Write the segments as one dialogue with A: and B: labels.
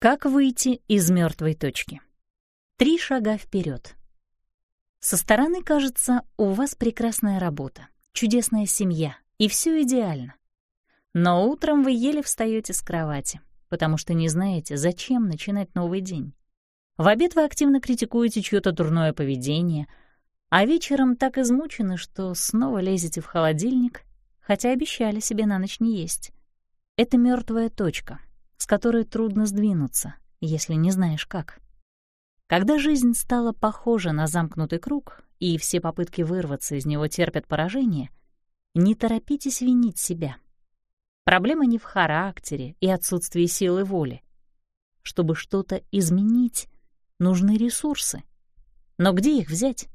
A: Как выйти из мертвой точки? Три шага вперед. Со стороны кажется, у вас прекрасная работа, чудесная семья, и все идеально. Но утром вы еле встаете с кровати, потому что не знаете, зачем начинать новый день. В обед вы активно критикуете чьё-то дурное поведение, а вечером так измучены, что снова лезете в холодильник, хотя обещали себе на ночь не есть. Это мертвая точка, с которой трудно сдвинуться, если не знаешь как. Когда жизнь стала похожа на замкнутый круг, и все попытки вырваться из него терпят поражение, не торопитесь винить себя. Проблема не в характере и отсутствии силы воли. Чтобы что-то изменить, нужны ресурсы. Но где их взять?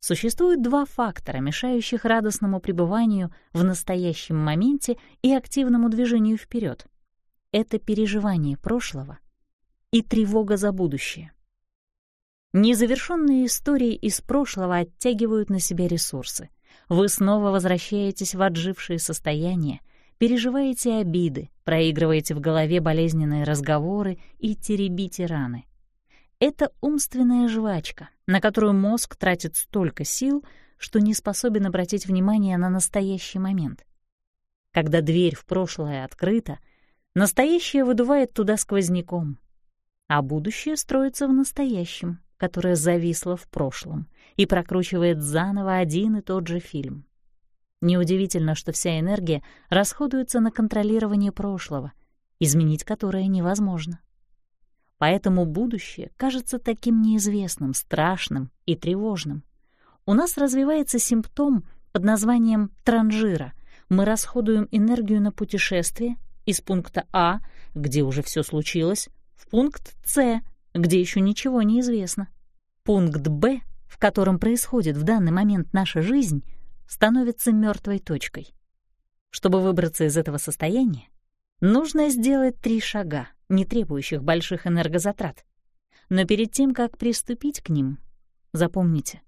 A: Существует два фактора, мешающих радостному пребыванию в настоящем моменте и активному движению вперед. Это переживание прошлого и тревога за будущее. Незавершенные истории из прошлого оттягивают на себя ресурсы. Вы снова возвращаетесь в отжившие состояния, переживаете обиды, проигрываете в голове болезненные разговоры и теребите раны. Это умственная жвачка, на которую мозг тратит столько сил, что не способен обратить внимание на настоящий момент. Когда дверь в прошлое открыта, настоящее выдувает туда сквозняком, а будущее строится в настоящем, которое зависло в прошлом и прокручивает заново один и тот же фильм. Неудивительно, что вся энергия расходуется на контролирование прошлого, изменить которое невозможно. Поэтому будущее кажется таким неизвестным, страшным и тревожным. У нас развивается симптом под названием транжира. Мы расходуем энергию на путешествие из пункта А, где уже все случилось, в пункт С, где еще ничего не известно. Пункт Б, в котором происходит в данный момент наша жизнь, становится мертвой точкой. Чтобы выбраться из этого состояния, нужно сделать три шага — не требующих больших энергозатрат. Но перед тем, как приступить к ним, запомните,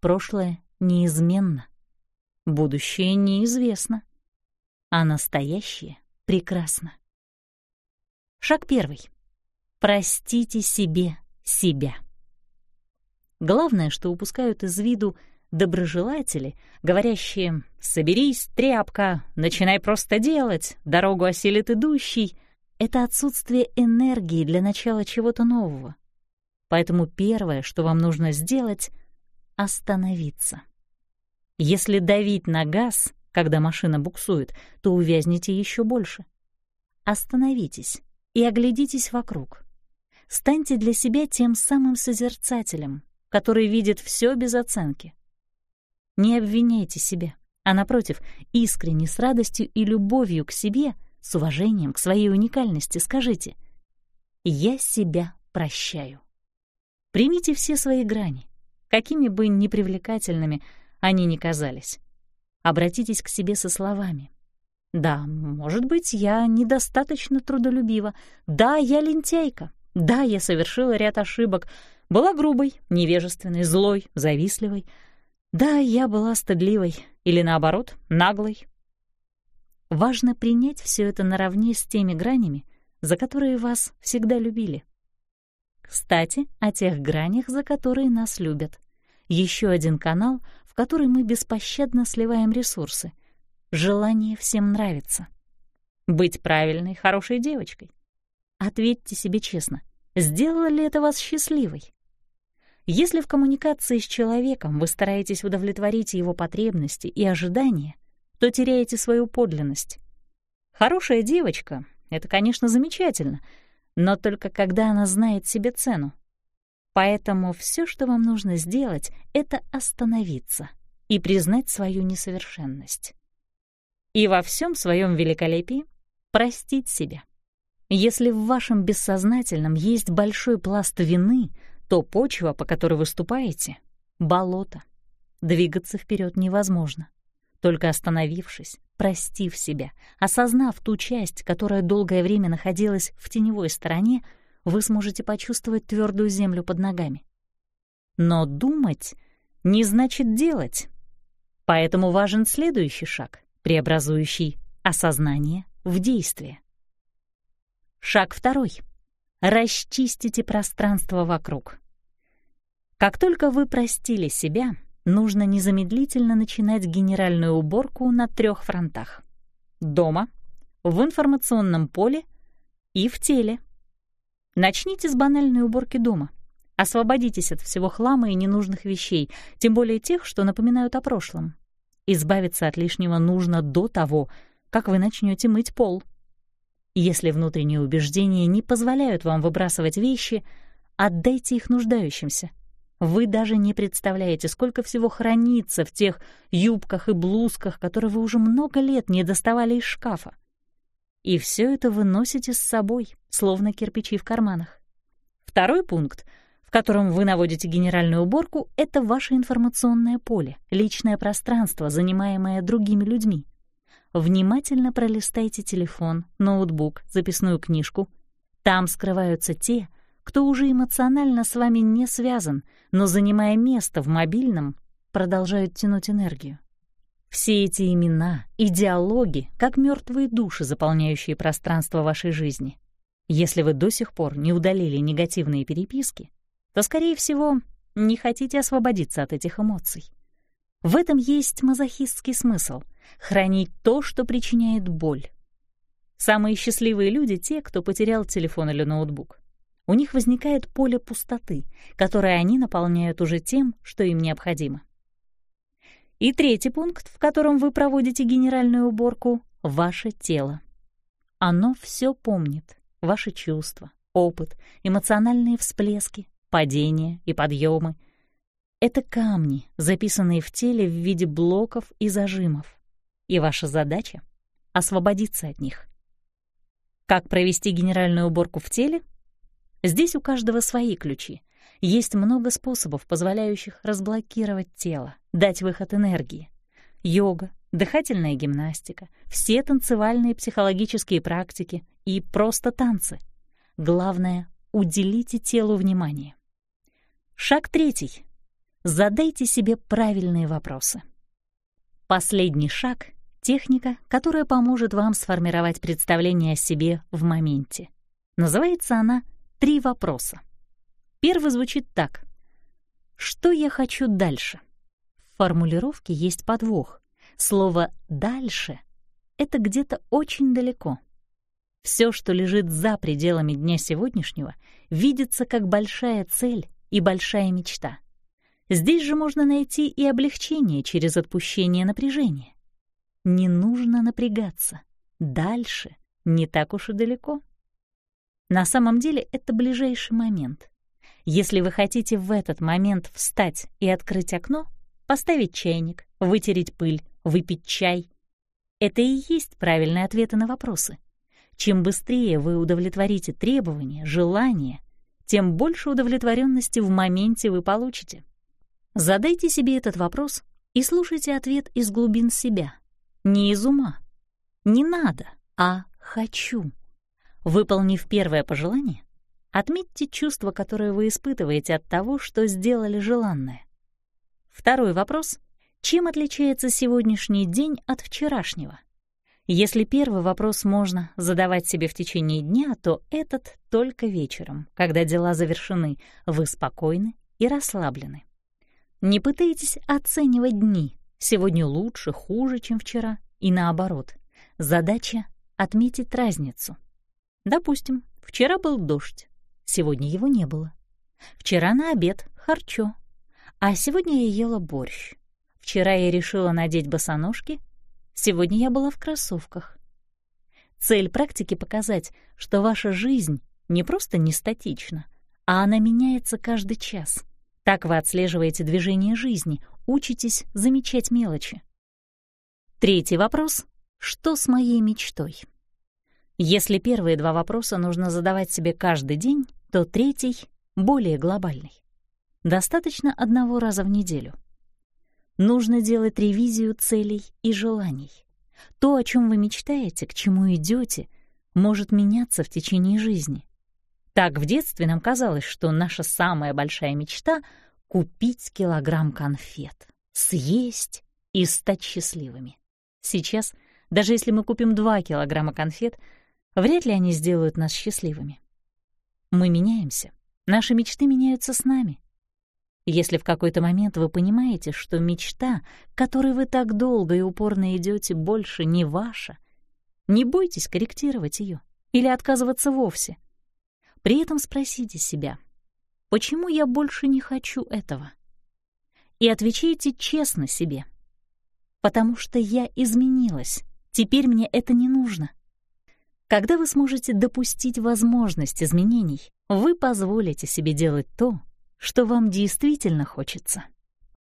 A: прошлое неизменно, будущее неизвестно, а настоящее прекрасно. Шаг первый. Простите себе себя. Главное, что упускают из виду доброжелатели, говорящие «соберись, тряпка, начинай просто делать, дорогу осилит идущий», это отсутствие энергии для начала чего-то нового. Поэтому первое, что вам нужно сделать — остановиться. Если давить на газ, когда машина буксует, то увязнете еще больше. Остановитесь и оглядитесь вокруг. Станьте для себя тем самым созерцателем, который видит все без оценки. Не обвиняйте себя, а, напротив, искренне с радостью и любовью к себе — с уважением к своей уникальности скажите «Я себя прощаю». Примите все свои грани, какими бы непривлекательными они ни казались. Обратитесь к себе со словами. «Да, может быть, я недостаточно трудолюбива. Да, я лентяйка. Да, я совершила ряд ошибок. Была грубой, невежественной, злой, завистливой. Да, я была стыдливой или, наоборот, наглой, Важно принять все это наравне с теми гранями, за которые вас всегда любили. Кстати, о тех гранях, за которые нас любят. Еще один канал, в который мы беспощадно сливаем ресурсы. Желание всем нравиться. Быть правильной, хорошей девочкой. Ответьте себе честно, сделало ли это вас счастливой? Если в коммуникации с человеком вы стараетесь удовлетворить его потребности и ожидания — то теряете свою подлинность. Хорошая девочка — это, конечно, замечательно, но только когда она знает себе цену. Поэтому все, что вам нужно сделать, — это остановиться и признать свою несовершенность. И во всем своем великолепии простить себя. Если в вашем бессознательном есть большой пласт вины, то почва, по которой вы ступаете — болото. Двигаться вперед невозможно. Только остановившись, простив себя, осознав ту часть, которая долгое время находилась в теневой стороне, вы сможете почувствовать твердую землю под ногами. Но думать не значит делать. Поэтому важен следующий шаг, преобразующий осознание в действие. Шаг второй. Расчистите пространство вокруг. Как только вы простили себя, нужно незамедлительно начинать генеральную уборку на трех фронтах. Дома, в информационном поле и в теле. Начните с банальной уборки дома. Освободитесь от всего хлама и ненужных вещей, тем более тех, что напоминают о прошлом. Избавиться от лишнего нужно до того, как вы начнете мыть пол. Если внутренние убеждения не позволяют вам выбрасывать вещи, отдайте их нуждающимся. Вы даже не представляете, сколько всего хранится в тех юбках и блузках, которые вы уже много лет не доставали из шкафа. И все это вы носите с собой, словно кирпичи в карманах. Второй пункт — в котором вы наводите генеральную уборку, это ваше информационное поле, личное пространство, занимаемое другими людьми. Внимательно пролистайте телефон, ноутбук, записную книжку. Там скрываются те, кто уже эмоционально с вами не связан, но, занимая место в мобильном, продолжают тянуть энергию. Все эти имена и диалоги, как мертвые души, заполняющие пространство вашей жизни. Если вы до сих пор не удалили негативные переписки, то, скорее всего, не хотите освободиться от этих эмоций. В этом есть мазохистский смысл — хранить то, что причиняет боль. Самые счастливые люди — те, кто потерял телефон или ноутбук. У них возникает поле пустоты, которое они наполняют уже тем, что им необходимо. И третий пункт, в котором вы проводите генеральную уборку — ваше тело. Оно все помнит, ваши чувства, опыт, эмоциональные всплески, падения и подъемы. Это камни, записанные в теле в виде блоков и зажимов. И ваша задача — освободиться от них. Как провести генеральную уборку в теле? Здесь у каждого свои ключи. Есть много способов, позволяющих разблокировать тело, дать выход энергии. Йога, дыхательная гимнастика, все танцевальные психологические практики и просто танцы. Главное — уделите телу внимание. Шаг третий. Задайте себе правильные вопросы. Последний шаг — техника, которая поможет вам сформировать представление о себе в моменте. Называется она «Три вопроса». Первый звучит так. «Что я хочу дальше?» Формулировке есть подвох. Слово «дальше» — это где-то очень далеко. Все, что лежит за пределами дня сегодняшнего, видится как большая цель, и большая мечта. Здесь же можно найти и облегчение через отпущение напряжения. Не нужно напрягаться. Дальше не так уж и далеко. На самом деле это ближайший момент. Если вы хотите в этот момент встать и открыть окно, поставить чайник, вытереть пыль, выпить чай — это и есть правильные ответы на вопросы. Чем быстрее вы удовлетворите требования, желания, тем больше удовлетворенности в моменте вы получите. Задайте себе этот вопрос и слушайте ответ из глубин себя, не из ума. Не надо, а хочу. Выполнив первое пожелание, отметьте чувство, которое вы испытываете от того, что сделали желанное. Второй вопрос — чем отличается сегодняшний день от вчерашнего? Если первый вопрос можно задавать себе в течение дня, то этот только вечером, когда дела завершены, вы спокойны и расслаблены. Не пытайтесь оценивать дни. Сегодня лучше, хуже, чем вчера, и наоборот. Задача — отметить разницу. Допустим, вчера был дождь, сегодня его не было. Вчера на обед — харчо, а сегодня я ела борщ. Вчера я решила надеть босоножки, Сегодня я была в кроссовках. Цель практики — показать, что ваша жизнь не просто не статична, а она меняется каждый час. Так вы отслеживаете движение жизни, учитесь замечать мелочи. Третий вопрос — что с моей мечтой? Если первые два вопроса нужно задавать себе каждый день, то третий — более глобальный. Достаточно одного раза в неделю — Нужно делать ревизию целей и желаний. То, о чем вы мечтаете, к чему идете, может меняться в течение жизни. Так в детстве нам казалось, что наша самая большая мечта — купить килограмм конфет, съесть и стать счастливыми. Сейчас, даже если мы купим 2 килограмма конфет, вряд ли они сделают нас счастливыми. Мы меняемся, наши мечты меняются с нами. Если в какой-то момент вы понимаете, что мечта, к которой вы так долго и упорно идете, больше не ваша, не бойтесь корректировать ее или отказываться вовсе. При этом спросите себя, почему я больше не хочу этого? И отвечайте честно себе. Потому что я изменилась, теперь мне это не нужно. Когда вы сможете допустить возможность изменений, вы позволите себе делать то, что вам действительно хочется.